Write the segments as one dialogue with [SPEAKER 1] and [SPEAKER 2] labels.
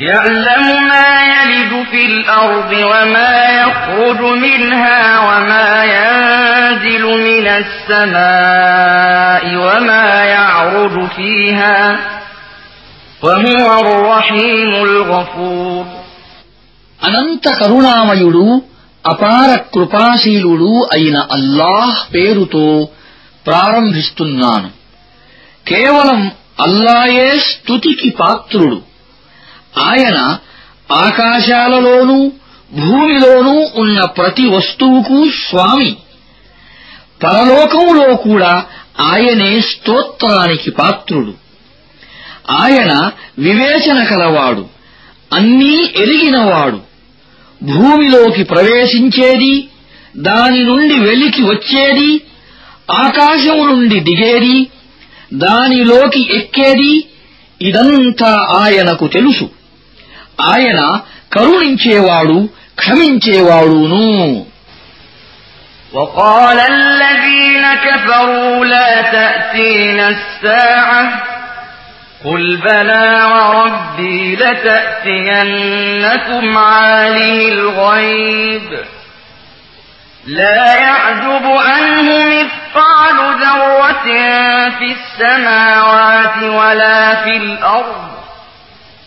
[SPEAKER 1] يعلم ما يلد في الأرض وما يخرج منها وما ينزل من السماء وما يعرج فيها وهو الرحيم الغفور
[SPEAKER 2] అనంత కరుణామయుడు అపార కృపాశీలుడు అయిన అల్లాహ్ పేరుతో ప్రారంభిస్తున్నాను కేవలం అల్లాయే స్తుతికి పాత్రుడు ఆయన ఆకాశాలలోనూ భూమిలోనూ ఉన్న ప్రతి వస్తువుకు స్వామి. పరలోకంలో కూడా ఆయనే స్తోత్రానికి పాత్రుడు. ఆయన వివేచన కలవాడు అన్నీ ఎరిగినవాడు. భూమిలోకి ప్రవేశించేది దాని నుండి వెలికి వచ్చేది ఆకాశం నుండి దిగేది దానిలోకి ఎక్కేది ఇదంతా ఆయనకు తెలుసు. ఆయన కరుణించేవాడు క్షమించేవాడును
[SPEAKER 1] وقال الذين كفروا لا تأتينا الساعة قل بلى وربي لتأتينكم عالم الغيب لا يعجب عنه مثقال ذرة في السماوات ولا في الأرض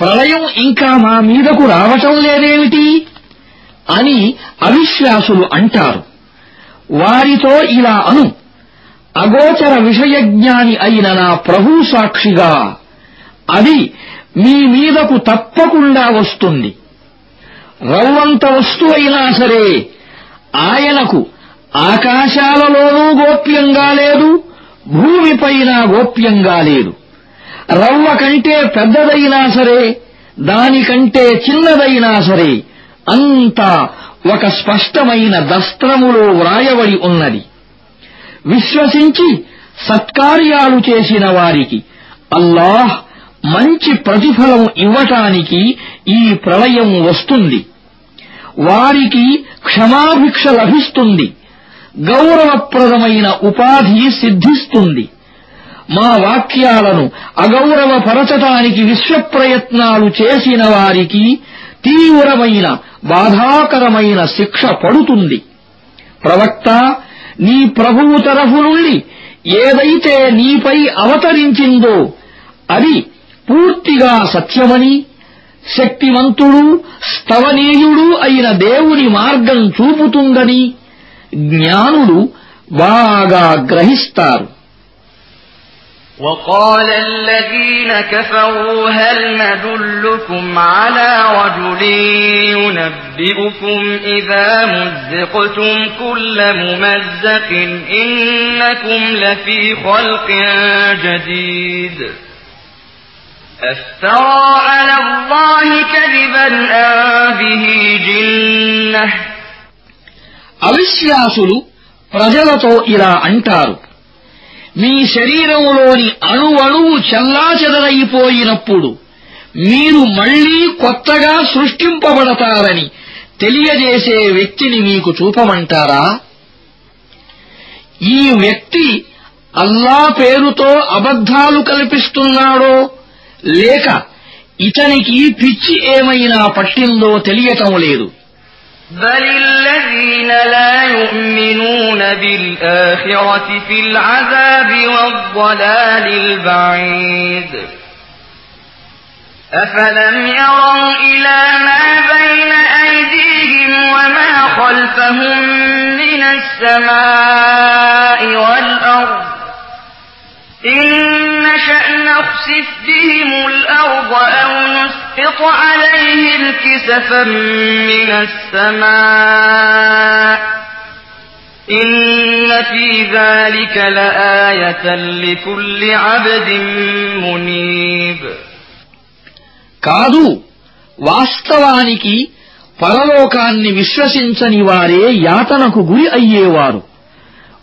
[SPEAKER 2] ప్రళయం ఇంకా మా మీదకు రావటం లేదేమిటి? అని అవిశ్వాసులు అంటారు. వారితో ఇలా అను. అగోచర విషయజ్ఞాని అయిన నా ప్రభు సాక్షిగా అది మీ మీదకు తప్పకుండా వస్తుంది. రవ్వంత వస్తువైనా సరే ఆయనకు ఆకాశాలలోనూ గోప్యంగా లేదు భూమిపైన గోప్యంగా లేదు. రవ్వ కంటే పెద్దదైనా సరే దానికంటే చిన్నదైనా సరే అంతా ఒక స్పష్టమైన దస్త్రములో వ్రాయబడి ఉన్నది. విశ్వసించి సత్కార్యాలు చేసిన వారికి అల్లాహ్ మంచి ప్రతిఫలం ఇవ్వటానికి ఈ ప్రళయం వస్తుంది. వారికి క్షమాభిక్ష లభిస్తుంది. గౌరవప్రదమైన ఉపాధి సిద్ధిస్తుంది. మా వాక్యాలను అగౌరవపరచటానికి విశ్వప్రయత్నాలు చేసిన వారికి తీవ్రమైన బాధాకరమైన శిక్ష పడుతుంది. ప్రవక్త నీ ప్రభువు తరఫు నుండి ఏదైతే నీపై అవతరించిందో అది పూర్తిగా సత్యమని శక్తివంతుడు స్తవనీయుడు అయిన దేవుని మార్గం చూపుతుందని జ్ఞానులు బాగా గ్రహిస్తారు.
[SPEAKER 1] وقال الذين كفروا هل ندلكم على رجل ينبئكم إذا مزقتم كل ممزق إنكم لفي خلق جديد أفترى على الله كذبا أم به جنة
[SPEAKER 2] అవిశ్వాసులు ప్రజలతో ఇలా అంటారు మీ శరీరంలోని అణువణువు చెల్లాచెదరైపోయినప్పుడు మీరు మళ్ళీ కొత్తగా సృష్టింపబడతారని తెలియజేసే వ్యక్తిని మీకు చూపమంటారా? ఈ వ్యక్తి అల్లా పేరుతో అబద్ధాలు కల్పిస్తున్నాడో లేక ఇతనికి పిచ్చి ఏమైనా పట్టిందో తెలియటం లేదు.
[SPEAKER 1] بل الذين لا يؤمنون بالآخرة في العذاب والضلال البعيد أفلم يروا إلى ما بين أيديهم وما خلفهم من السماء والأرض إن نشأ نخسف بهم الأرض أو نسقط عليهم كسفا من السماء إن في ذلك لآية لكل عبد منيب
[SPEAKER 2] కాదు వాస్తవానికి పరలోకాన్ని విశ్వసించని వారే యాతనకు గురి అయ్యేవారు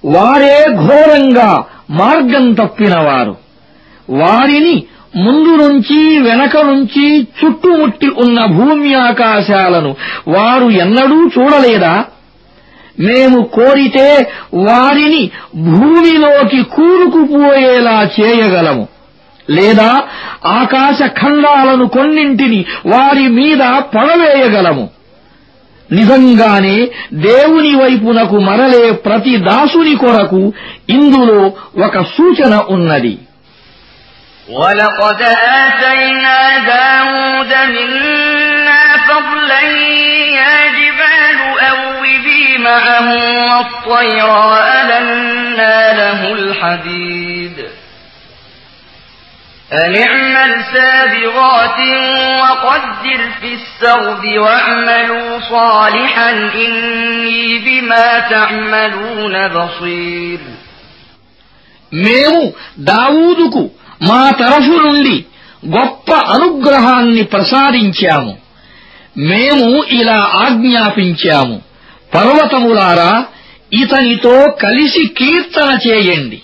[SPEAKER 2] వారే ఘోరంగా మార్గం తప్పినవారు వారిని ముందు నుంచి వెనక నుంచి చుట్టుముట్టి ఉన్న భూమి ఆకాశాలను వారు ఎన్నడూ చూడలేదా? మేము కోరితే వారిని భూమిలోకి కూరుకుపోయేలా చేయగలము. లేదా ఆకాశ ఖండాలను కొన్నింటిని వారి మీద పడవేయగలము. నిజంగానే దేవుని వైపునకు మరలే ప్రతి దాసుని కొరకు ఇందులో ఒక సూచన ఉన్నది.
[SPEAKER 1] ولقد آتينا داود منا فضلا يا جبال أوبي معه والطير وألنا له الحديد أن اعمل سابغات وقدر في السرد واعملوا صالحا إني بما تعملون بصير
[SPEAKER 2] మేము దావూదుకు మా తరఫు నుండి గొప్ప అనుగ్రహాన్ని ప్రసాదించాము. మేము ఇలా ఆజ్ఞాపించాము. పర్వతములారా ఇతనితో కలిసి కీర్తన చేయండి.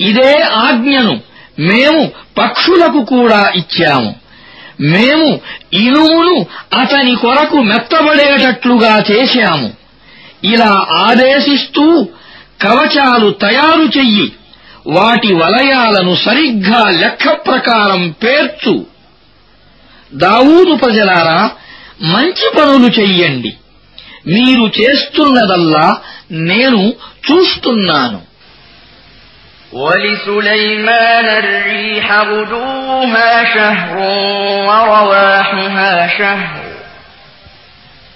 [SPEAKER 2] ఇదే ఆజ్ఞను మేము పక్షులకు కూడా ఇచ్చాము. మేము ఇనుమును అతని కొరకు మెత్తబడేటట్లుగా చేశాము. ఇలా ఆదేశిస్తూ కవచాలు తయారు చెయ్యి. వాటి వలయాలను సరిగ్గా లెక్క ప్రకారం పేర్చు దావూదు ప్రజలారా మంచి పనులు చెయ్యండి మీరు చేస్తున్నదల్లా నేను చూస్తున్నాను
[SPEAKER 1] ولسليمان الريح غدوها شهر ورواحها شهر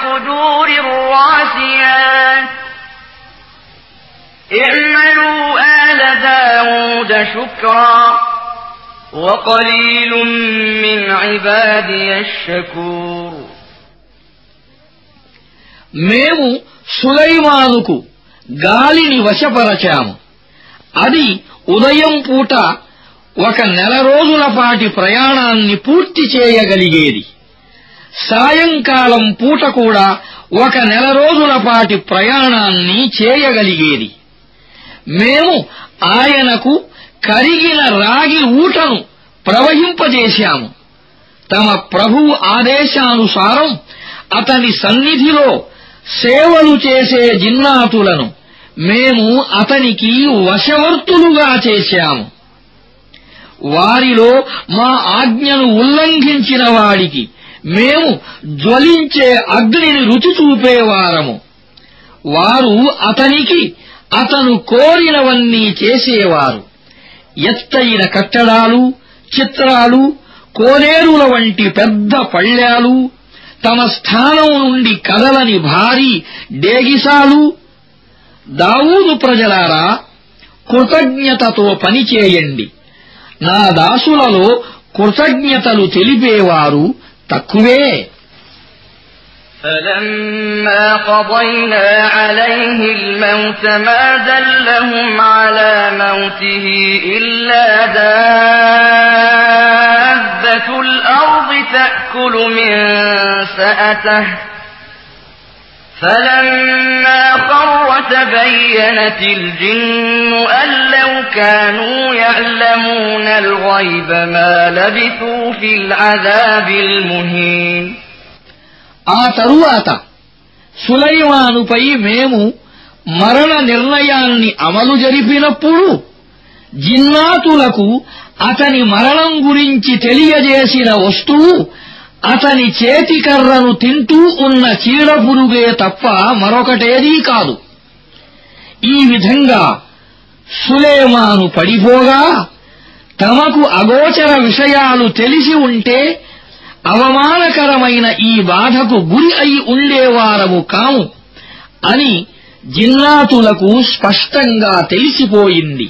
[SPEAKER 1] وقدور الراسيات اعملوا آل داود شكرا وقليل من عبادي الشكور
[SPEAKER 2] మేము సులైమానుకు గాలిని వశపరచాము అది ఉదయం పూట ఒక నెల రోజుల పాటి ప్రయాణాన్ని పూర్తి చేయగలిగేది సాయంకాలం పూట కూడా ఒక నెల రోజుల పాటి ప్రయాణాన్ని చేయగలిగేది. మేము ఆయనకు కరిగిన రాగి ఊటను ప్రవహింపజేశాము. తమ ప్రభువు ఆదేశానుసారం అతని సన్నిధిలో సేవలు చేసే జిన్నాతులను మేము అతనికి వశవర్తులుగా చేశాము. వారిలో మా ఆజ్ఞను ఉల్లంఘించిన వాడికి మేము జ్వలించే అగ్నిని రుచి చూపేవారము వారు అతనికి అతను కోరినవన్నీ చేసేవారు. ఎత్తైన కట్టడాలు చిత్రాలు కోనేరుల వంటి పెద్ద పళ్ళ్యాలు తమ స్థానం నుండి కదలని భారీ డేగిసాలు దావూదు ప్రజలారా కృతజ్ఞతతో పనిచేయండి. నా దాసులలో కృతజ్ఞతలు తెలిపేవారు తక్కువే
[SPEAKER 1] فلما قضينا عليه الموت ما دلهم على موته إلا دابة الأرض تأكل من سأته فلما خر تبينت الجن أن لو كانوا يعلمون الغيب ما لبثوا في العذاب المهين
[SPEAKER 2] ఆ తరువాత సులైమానుపై మేము మరణ నిర్ణయాన్ని అమలు జరిపినప్పుడు జిన్నాతులకు అతని మరణం గురించి తెలియజేసిన వస్తువు అతని చేతి కర్రను తింటూ ఉన్న చీడపురుగే తప్ప మరొకటేదీ కాదు. ఈ విధంగా సులేమాను పడిపోగా తమకు అగోచర విషయాలు తెలిసి ఉంటే అవమానకరమైన ఈ బాధకు గురి అయి ఉండేవారము కాము అని జిన్నాతులకు స్పష్టంగా తెలిసిపోయింది.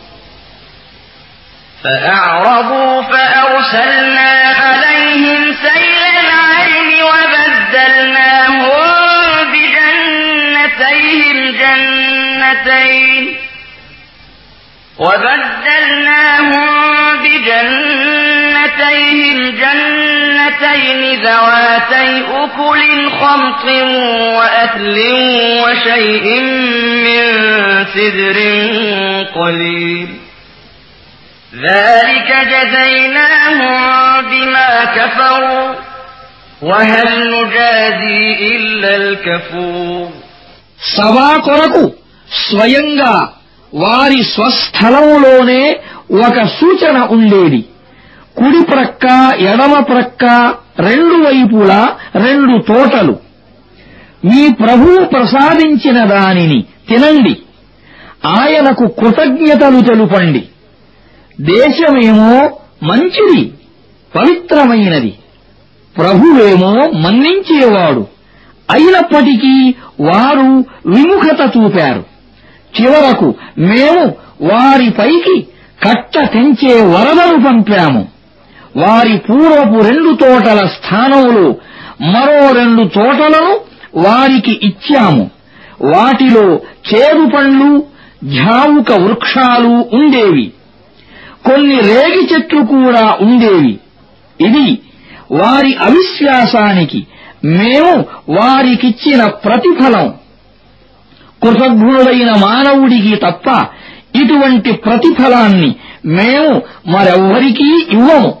[SPEAKER 1] فأعرضوا فأرسلنا عليهم سيل العلم وبدلناهم بجنتيهم جنتين وبدلناهم بجنتيهم جنتين ذواتي أكل خمط وأكل وشيء من سدر قليل ذلك جزيناهم بما كفروا وهل نجازي إلا الكفور
[SPEAKER 2] సభా కొరకు స్వయంగా వారి స్వస్థలంలోనే ఒక సూచన ఉండేది కుడి ప్రక్క ఎడమ ప్రక్క రెండు వైపులా రెండు తోటలు మీ ప్రభువు ప్రసాదించిన దానిని తినండి ఆయనకు కృతజ్ఞతలు తెలుపండి దేశమేమో మంచిది పవిత్రమైనది. ప్రభువేమో మన్నించేవాడు. అయినప్పటికీ వారు విముఖత చూపారు. చివరకు మేము వారిపైకి కట్ట తెంచే వరదను పంపాము. వారి పూర్వపు రెండు తోటల స్థానంలో మరో రెండు తోటలను వారికి ఇచ్చాము. వాటిలో చేదు పండ్లు ఝావుక వృక్షాలు ఉండేవి. కొన్ని రేగి చెట్లు కూడా ఉండేవి. ఇది వారి అవిశ్వాసానికి మేము వారికిచ్చిన ప్రతిఫలం. కృతజ్ఞుడైన మానవుడికి తప్ప ఇటువంటి ప్రతిఫలాన్ని మేము మరెవ్వరికీ ఇవ్వము.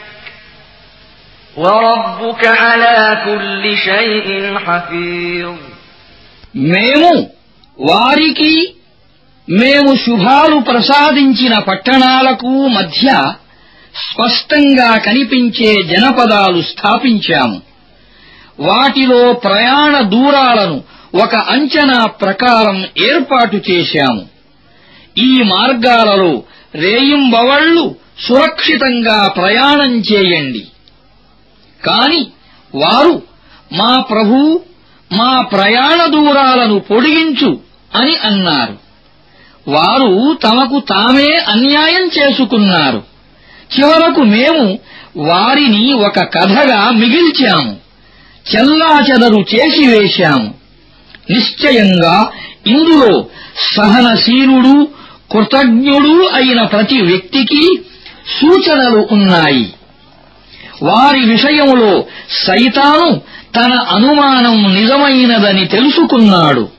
[SPEAKER 2] మేము వారికి మేము శుభాలు ప్రసాదించిన పట్టణాలకు మధ్య స్పష్టంగా కనిపించే జనపదాలు స్థాపించాము. వాటిలో ప్రయాణ దూరాలను ఒక అంచనా ప్రకారం ఏర్పాటు చేశాము. ఈ మార్గాలలో రేయింబవళ్ళు సురక్షితంగా ప్రయాణం చేయండి. కాని వారు మా ప్రభూ మా ప్రయాణ దూరాలను పొడిగించు అని అన్నారు. వారు తమకు తామే అన్యాయం చేసుకున్నారు. చివరకు మేము వారిని ఒక కథగా మిగిల్చాము. చెల్లాచెదరు చేసివేశాము నిశ్చయంగా ఇందులో సహనశీలుడు కృతజ్ఞుడు అయిన ప్రతి వ్యక్తికి సూచనలు ఉన్నాయి. వారి విషయంలో సైతాను తన అనుమానం నిజమైనదని తెలుసుకున్నాడు.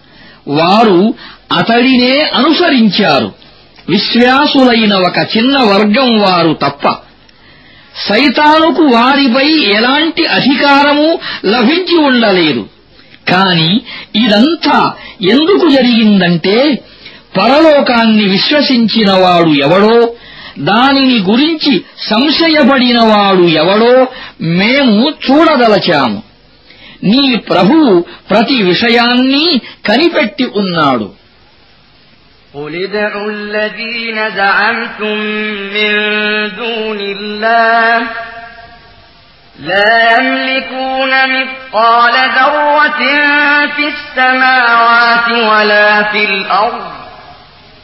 [SPEAKER 2] వారు అతడినే అనుసరించారు. విశ్వాసులైన ఒక చిన్న వర్గం వారు తప్ప. సైతానుకు వారిపై ఎలాంటి అధికారము లభించి ఉండలేదు. కాని ఇదంతా ఎందుకు జరిగిందంటే పరలోకాన్ని విశ్వసించినవాడు ఎవడో దానిని గురించి సంశయపడినవాడు ఎవడో మేము చూడదలచాము నీ ప్రభువు ప్రతి విషయాన్ని కనిపెట్టి ఉన్నాడు
[SPEAKER 1] قل ادعوا الذين زعمتم من دون الله لا يملكون مثقال ذرة في السماوات ولا في الأرض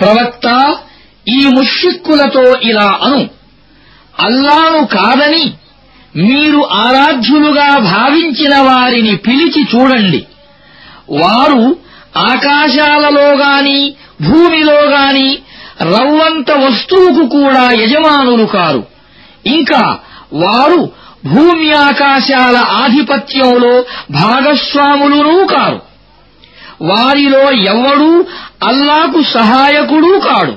[SPEAKER 2] ప్రవక్త ఈ ముష్రిక్కులతో ఇలా అను. అల్లాను కాదని మీరు ఆరాధ్యులుగా భావించిన వారిని పిలిచి చూడండి. వారు ఆకాశాలలో గాని భూమిలో గాని రవ్వంత వస్తువుకు కూడా యజమానులు కారు. ఇంకా వారు భూమి ఆకాశాల ఆధిపత్యంలో భాగస్వాములునూ కారు. వారిలో ఎవ్వడూ అల్లాకు సహాయకుడూ కాడు.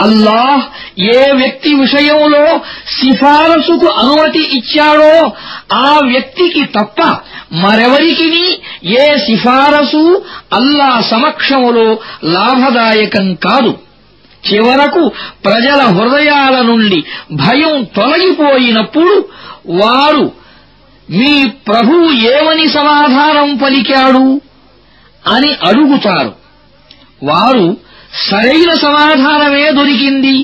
[SPEAKER 2] అల్లాహ్ ఏ వ్యక్తి విషయంలో సిఫారసుకు అనుమతి ఇచ్చాడో ఆ వ్యక్తికి తప్ప మరెవరికి ఏ సిఫారసు అల్లా సమక్షములో లాభదాయకం కాదు. చివరకు ప్రజల హృదయాల నుండి భయం తొలగిపోయినప్పుడు వారు మీ ప్రభువు ఏమని సమాధానం పలికాడు అని అడుగుతారు వారు సరైన సమాధానమే దొరికింది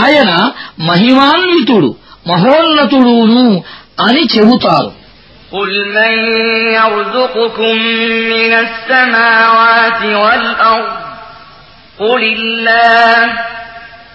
[SPEAKER 2] ఆయన మహిమాన్వితుడు మహోన్నతుడును అని చెబుతారు
[SPEAKER 1] قل من يرزقكم من السماوات والأرض قل الله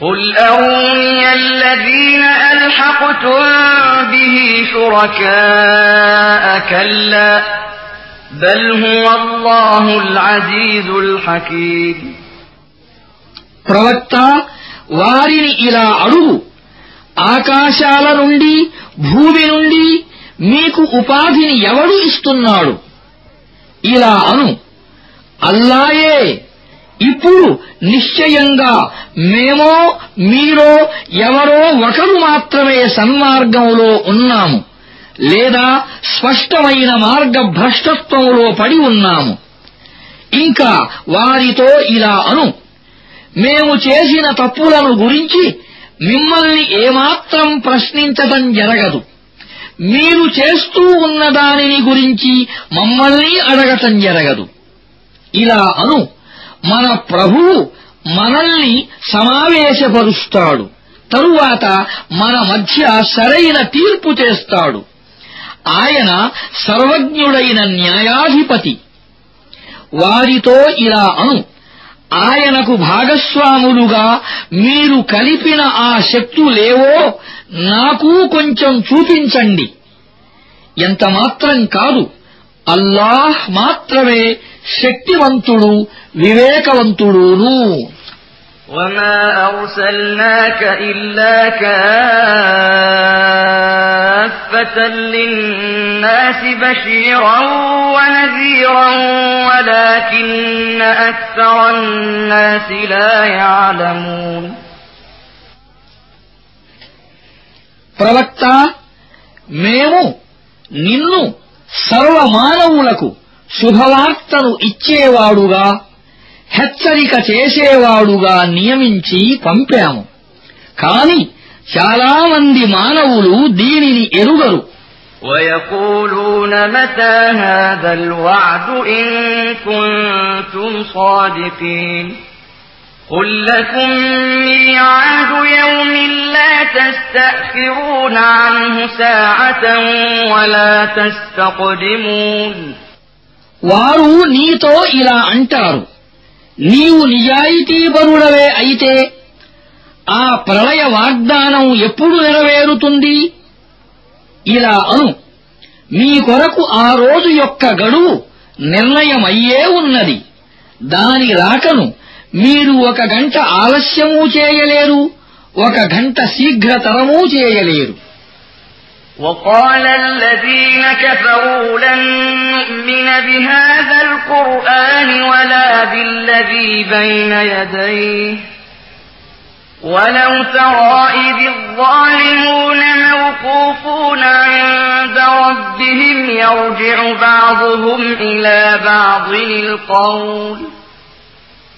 [SPEAKER 1] قل أروني الذين ألحقتم به شركاء كلا بل هو الله العزيز الحكيم
[SPEAKER 2] ప్రవక్త వారిని ఇలా అడుగు ఆకాశాల నుండి భూమి నుండి మీకు ఉపాధిని ఎవడు ఇస్తున్నాడు ఇలా అను అల్లాయే ఇప్పుడు నిశ్చయంగా మేమో మీరో ఎవరో ఒకరు మాత్రమే సన్మార్గంలో ఉన్నాము. లేదా స్పష్టమైన మార్గ భ్రష్టత్వంలో పడి ఉన్నాము. ఇంకా వారితో ఇలా అను. మేము చేసిన తప్పులను గురించి మిమ్మల్ని ఏమాత్రం ప్రశ్నించటం జరగదు. మీరు చేస్తూ ఉన్న దానిని గురించి మమ్మల్ని అడగటం జరగదు. ఇలా అను. మన ప్రభువు మనల్ని సమావేశపరుస్తాడు. తరువాత మన మధ్య సరైన తీర్పు చేస్తాడు. ఆయన సర్వజ్ఞుడైన న్యాయాధిపతి. వారితో ఇలా అను ఆయనకు భాగస్వాములుగా మీరు కలిపిన ఆ శక్తులేవో నాకు కొంచెం చూపించండి. ఎంతమాత్రం కాదు అల్లాహ్ మాత్రమే శక్తివంతుడు వివేకవంతుడును
[SPEAKER 1] وما أرسلناك إلا كافة للناس بشيرا ونذيرا ولكن أكثر الناس لا يعلمون
[SPEAKER 2] ప్రవక్త మేము నిన్ను సర్వమానవులకు శుభవార్తను ఇచ్చేవాడుగా హెచ్చరిక చేసేవాడుగా నియమించి పంపాము కాని చాలామంది మానవులు దీనిని ఎరుగరు
[SPEAKER 1] ويقولون متى هذا الوعد إن كنتم صادقين قل لكم ميعاد يوم لا تستأخرون عنه ساعة ولا تستقدمون
[SPEAKER 2] వారు నీతో ఇలా అంటారు నీవు నిజాయితీపరుడవే అయితే ఆ ప్రళయ వాగ్దానం ఎప్పుడు నెరవేరుతుంది ఇలా అను మీ కొరకు ఆ రోజు యొక్క గడువు నిర్ణయమయ్యే ఉన్నది దాని రాకను మీరు ఒక గంట ఆలస్యమూ చేయలేరు ఒక గంట శీఘ్రతరమూ చేయలేరు
[SPEAKER 1] وقال الذين كفروا لن نؤمن بهذا القرآن ولا بالذي بين يديه ولو ترى إذ الظالمون موقوفون عند ربهم يرجع بعضهم إلى بعض القول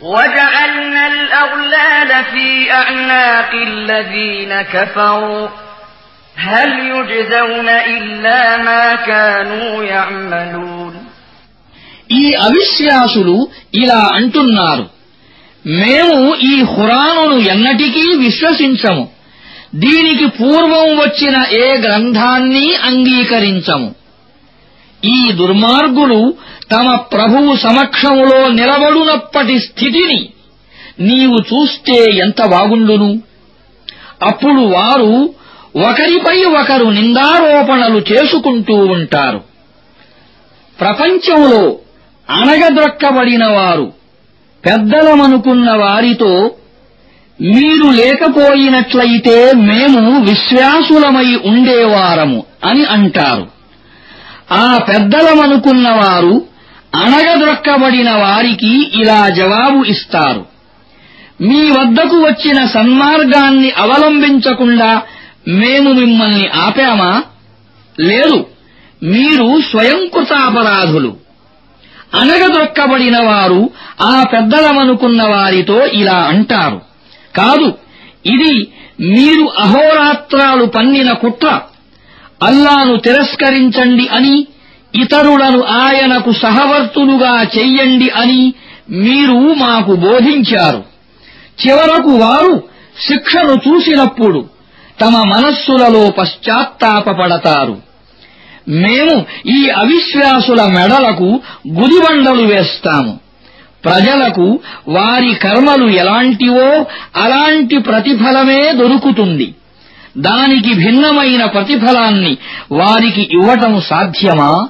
[SPEAKER 1] وجعلنا الأغلال في أعناق الذين كفروا هل يجزون إلا ما كانوا يعملون
[SPEAKER 2] ఈ అవిశ్వాసులు ఇలా అంటున్నారు మేము ఈ ఖురానును ఎన్నటికీ విశ్వసించము దీనికి పూర్వం వచ్చిన ఏ గ్రంథాన్ని అంగీకరించము ఈ దుర్మార్గులు తమ ప్రభువు సమక్షములో నిలబడునప్పటి స్థితిని నీవు చూస్తే ఎంత బాగుండును? అప్పుడు వారు ఒకరిపై ఒకరు నిందారోపణలు చేసుకుంటూ ఉంటారు. ప్రపంచంలో అణగద్రొక్కబడిన వారు పెద్దలమనుకున్న వారితో మీరు లేకపోయినట్లయితే మేము విశ్వాసులమై ఉండేవారము అని అంటారు. ఆ పెద్దలమనుకున్న వారు వారికి ఇలా జవాబు ఇస్తారు. మీ వద్దకు వచ్చిన సన్మార్గాన్ని అవలంబించకుండా మేము మిమ్మల్ని ఆపామా? లేదు మీరు స్వయంకృతాపరాధులు. అనగదొక్కబడిన వారు ఆ పెద్దలమనుకున్న వారితో ఇలా అంటారు. కాదు ఇది మీరు అహోరాత్రాలు పన్నిన కుట్ర. అల్లాను తిరస్కరించండి అని ఇతరులను ఆయనకు సహవర్తులుగా చెయ్యండి అని మీరు మాకు బోధించారు. చివరకు వారు శిక్షను చూసినప్పుడు తమ మనస్సులలో పశ్చాత్తాపపడతారు. మేము ఈ అవిశ్వాసుల మెడలకు గుదిబండలు వేస్తాము. ప్రజలకు వారి కర్మలు ఎలాంటివో అలాంటి ప్రతిఫలమే దొరుకుతుంది. దానికి భిన్నమైన ప్రతిఫలాన్ని వారికి ఇవ్వటం సాధ్యమా?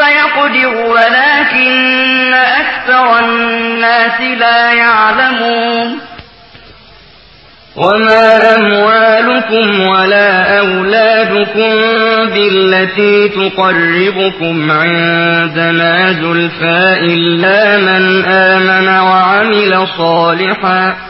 [SPEAKER 3] ويقدر ولكن أكثر الناس لا يعلمون.
[SPEAKER 1] وما أموالكم ولا أولادكم بالتي تقربكم عندنا زلفى إلا من آمن وعمل صالحا.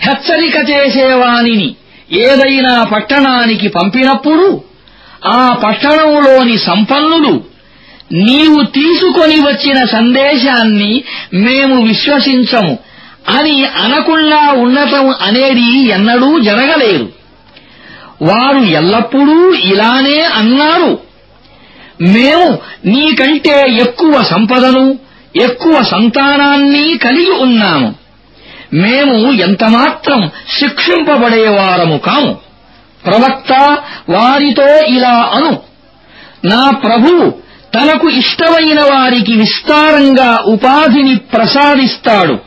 [SPEAKER 2] హెచ్చరిక చేసేవానిని ఏదైనా పట్టణానికి పంపినప్పుడు ఆ పట్టణంలోని సంపన్నులు నీవు తీసుకొని వచ్చిన సందేశాన్ని మేము విశ్వసించము అని అనకుండా ఉండటం అనేది ఎన్నడూ జరగలేదు. వారు ఎల్లప్పుడూ ఇలానే అన్నారు. మేము నీకంటే ఎక్కువ సంపదను ఎక్కువ సంతానాన్ని కలిగి ఉన్నాము. మేము ఎంతమాత్రం శిక్షింపబడేవారము కాము. ప్రవక్త వారితో ఇలా అను నా ప్రభువు తనకు ఇష్టమైన వారికి విస్తారంగా ఉపాధిని ప్రసాదిస్తాడు.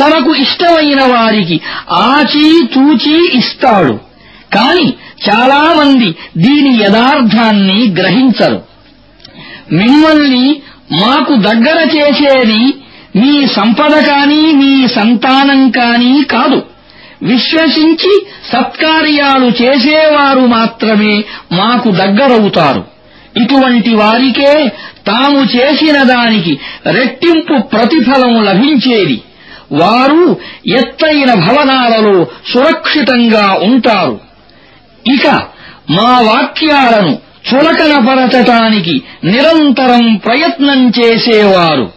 [SPEAKER 2] తనకు ఇష్టమైన వారికి ఆచీతూచీ ఇస్తాడు. కాని చాలామంది దీని యథార్థాన్ని గ్రహించరు. మిమ్మల్ని మాకు దగ్గర చేసేది మీ సంపద కాని మీ సంతానం కాని కాదు. విశ్వసించి సత్కార్యాలు చేసేవారు మాత్రమే మాకు దగ్గరవుతారు. ఇటువంటి వారికే తాము చేసిన దానికి రెట్టింపు ప్రతిఫలం లభించేది. వారు ఎత్తైన భవనాలలో సురక్షితంగా ఉంటారు. ఇక మా వాక్యాలను చులకనపరచటానికి నిరంతరం ప్రయత్నం చేసేవారు.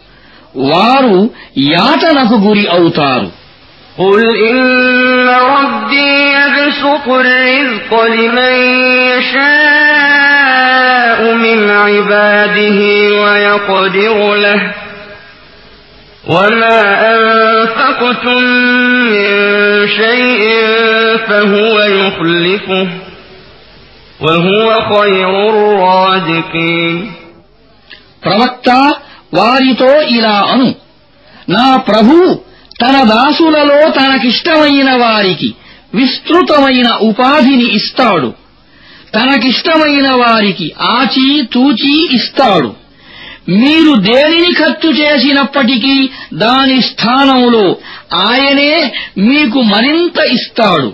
[SPEAKER 2] వారు యాతనకు గురి అవుతారు
[SPEAKER 1] قل إن ربي يبسط الرزق لمن يشاء من عباده ويقدر له وما أنفقتم من شيء فهو يخلفه وهو خير الرازقين
[SPEAKER 2] ప్రవక్త వారితో ఇలా అను. నా ప్రభు తన దాసులలో తనకిష్టమైన వారికి విస్తృతమైన ఉపాధిని ఇస్తాడు. తనకిష్టమైన వారికి ఆచీ తూచీ ఇస్తాడు. మీరు దేనిని ఖర్చు చేసినప్పటికీ దాని స్థానంలో ఆయనే మీకు మరింత ఇస్తాడు.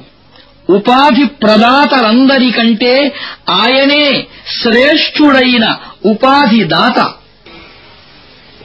[SPEAKER 2] ఉపాధి ప్రదాతలందరికంటే ఆయనే శ్రేష్ఠుడైన ఉపాధి దాత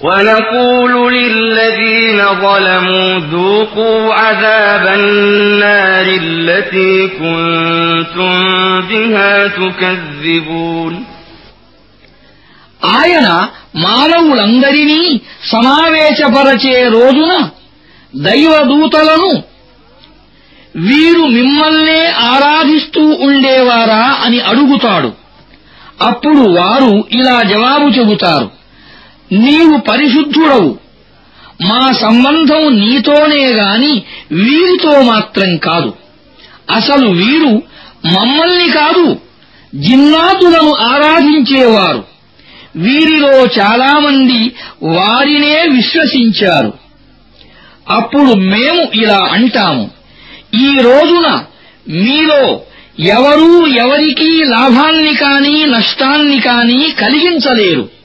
[SPEAKER 1] ونقول للذين ظلموا ذوقوا عذاب النار التي كنتم بها تكذبون
[SPEAKER 2] ఆయన మానవులందరినీ సమావేశపరచే రోజున దైవదూతలను వీరు మిమ్మల్నే ఆరాధిస్తూ ఉండేవారా అని అడుగుతాడు అప్పుడు వారు ఇలా జవాబు చెబుతారు నీవు పరిశుద్ధుడవు. మా సంబంధం నీతోనే గాని వీరితో మాత్రం కాదు. అసలు వీరు మమ్మల్ని కాదు జిన్నాతులను ఆరాధించేవారు. వీరిలో చాలామంది వారినే విశ్వసించారు. అప్పుడు మేము ఇలా అంటాము ఈ రోజున మీలో ఎవరూ ఎవరికీ లాభాన్ని కానీ నష్టాన్ని కానీ కలిగించలేరు.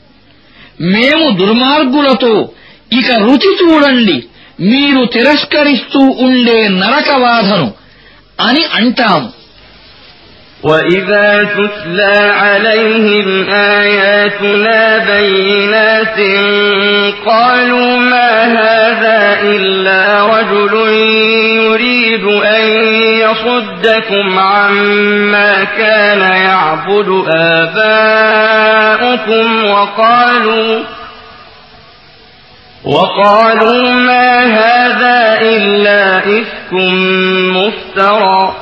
[SPEAKER 2] మేము దుర్మార్గులతో ఇక రుచి చూడండి మీరు తిరస్కరిస్తూ ఉండే నరకవాధను అని అంటాము.
[SPEAKER 1] وَإِذَا تُتْلَى عَلَيْهِمْ آيَاتُنَا بَيِّنَاتٍ قَالُوا مَا هَذَا إِلَّا رَجُلٌ يُرِيدُ أَن يَصُدَّكُمْ عَمَّا كَانَ يَعْبُدُ آبَاؤُكُمْ وَقَالُوا وَقَالُوا مَا هَذَا إِلَّا إِفْكٌ مُفْتَرًى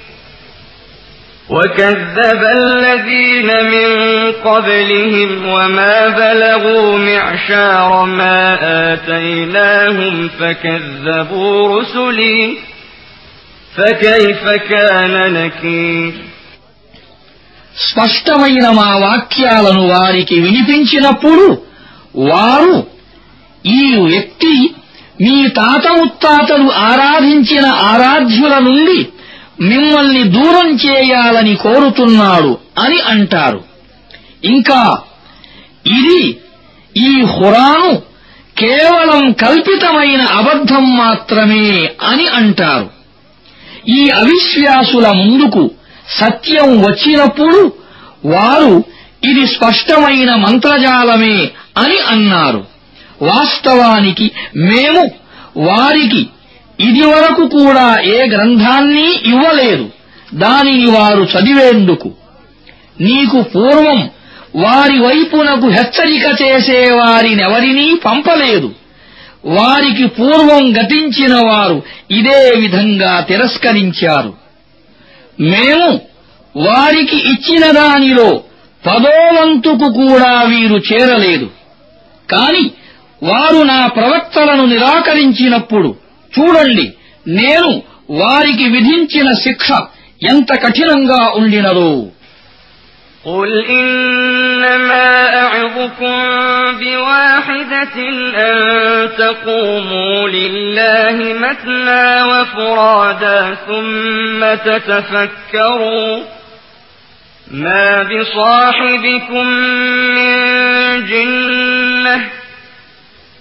[SPEAKER 1] وكذب الذين من قبلهم وما بلغوا معشار ما آتيناهم فكذبوا رسلي فكيف كان نكير
[SPEAKER 2] స్పష్టమైన మా వాక్యాలను వారికి వినిపించినప్పుడు వారు ఈ వ్యక్తి మీ తాత ముత్తాతలు ఆరాధించిన ఆరాధ్యుల నుండి మిమ్మల్ని దూరం చేయాలని కోరుతున్నాడు అని అంటారు. ఇంకా ఇది ఈ హురాను కేవలం కల్పితమైన అబద్ధం మాత్రమే అని అంటారు. ఈ అవిశ్వాసుల ముందుకు సత్యం వచ్చినప్పుడు వారు ఇది స్పష్టమైన మంత్రజాలమే అని అన్నారు. వాస్తవానికి మేము వారికి ఇదివరకు కూడా ఏ గ్రంథాన్ని ఇవ్వలేదు. దానిని వారు చదివేందుకు. నీకు పూర్వం వారి వైపునకు హెచ్చరిక చేసేవారినెవరినీ పంపలేదు. వారికి పూర్వం గతించిన వారు ఇదే విధంగా తిరస్కరించారు. మేము వారికి ఇచ్చిన దానిలో పదోవంతుకు కూడా వీరు చేరలేదు. కాని వారు నా ప్రవక్తలను నిరాకరించినప్పుడు చూడండి నేను వారికి విధించిన శిక్ష ఎంత కఠినంగా ఉండినదో
[SPEAKER 1] قل إنما أعظكم بواحدة أن تقوموا لله مثنى وفرادا ثم تتفكروا ما بصاحبكم من جنة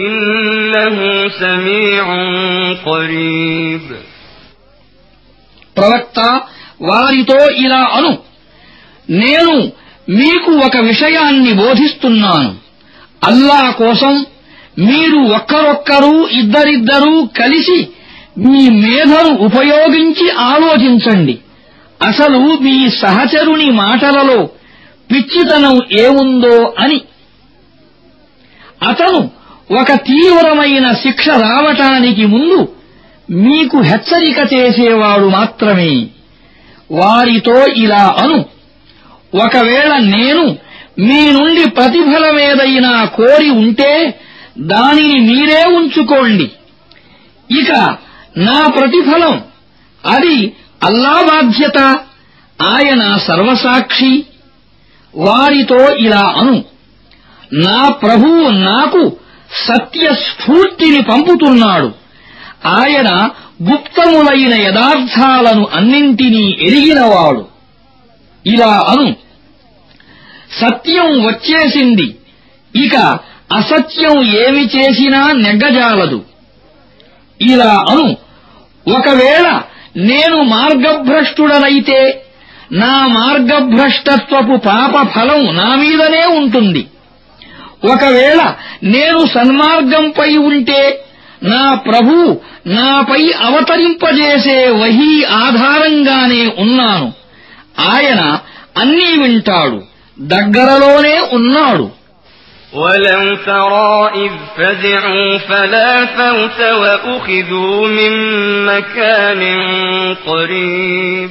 [SPEAKER 4] إنه سميع قريب
[SPEAKER 2] ప్రవక్త వారితో ఇలా అను నేను మీకు ఒక విషయాన్ని బోధిస్తున్నాను అల్లా కోసం మీరు ఒక్కరొక్కరు ఇద్దరిద్దరూ కలిసి మీ మేధను ఉపయోగించి ఆలోచించండి అసలు మీ సహచరుని మాటలలో పిచ్చితనం ఏముందో అని అతను ఒక తీవ్రమైన శిక్ష రావటానికి ముందు మీకు హెచ్చరిక చేసేవాడు మాత్రమే. వారితో ఇలా అను. ఒకవేళ నేను మీ నుండి ప్రతిఫలమేదైనా కోరి ఉంటే దానిని మీరే ఉంచుకోండి. ఇక నా ప్రతిఫలం అది అల్లా బాధ్యత ఆయన సర్వసాక్షి. వారితో ఇలా అను. నా ప్రభువు నాకు సత్య స్ఫూర్తిని పంపుతున్నాడు. ఆయన గుప్తములైన యథార్థాలను అన్నింటినీ ఎరిగినవాడు. ఇలా అను. సత్యం వచ్చేసింది. ఇక అసత్యం ఏమి చేసినా నెగ్గజాలదు. ఇలా అను. ఒకవేళ నేను మార్గభ్రష్టుడనైతే నా మార్గభ్రష్టత్వపు పాప ఫలం నా మీదనే ఉంటుంది. ఒకవేళ నేను సన్మార్గంపై ఉంటే నా ప్రభు నాపై అవతరింపజేసే వహీ ఆధారంగానే ఉన్నాను ఆయన అన్నీ వింటాడు దగ్గరలోనే ఉన్నాడు
[SPEAKER 1] ولو ترى إذ فزعوا فلا فوت وأخذوا من مكان قريب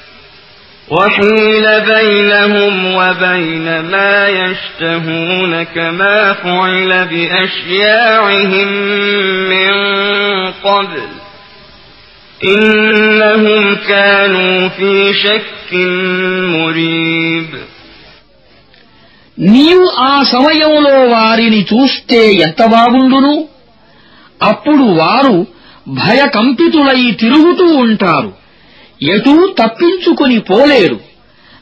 [SPEAKER 1] وحيل بينهم وبين ما يشتهون كما فعل بأشياعهم من قبل إنهم كانوا في شك مريب
[SPEAKER 2] నీవు ఆ సమయంలో వారిని చూస్తే ఎంత బాగుండును అప్పుడు వారు భయకంపితులై తిరుగుతూ ఉంటారు ఎటూ తప్పించుకుని పోలేరు.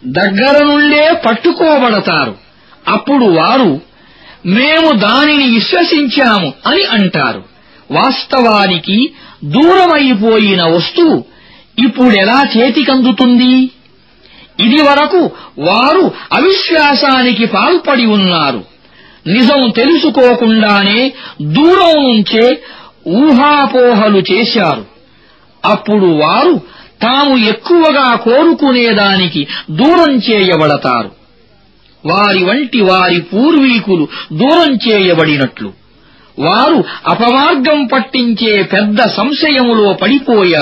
[SPEAKER 2] దగ్గర నుండే పట్టుకోబడతారు. అప్పుడు వారు మేము దానిని విశ్వసించాము అని అంటారు. వాస్తవానికి దూరమైపోయిన వస్తువు ఇప్పుడెలా చేతికందుతుంది? ఇది వరకు వారు అవిశ్వాసానికి పాల్పడి ఉన్నారు. నిజం తెలుసుకోకుండానే దూరం నుంచే ఊహాపోహలు చేశారు. అప్పుడు వారు తాము ఎక్కువగా కోరుకునేదానికి దూరం చేయబడతారు. వారి వంటి వారి పూర్వీకులు దూరం చేయబడినట్లు. వారు అపమార్గం పట్టించే పెద్ద సంశయములో పడిపోయారు.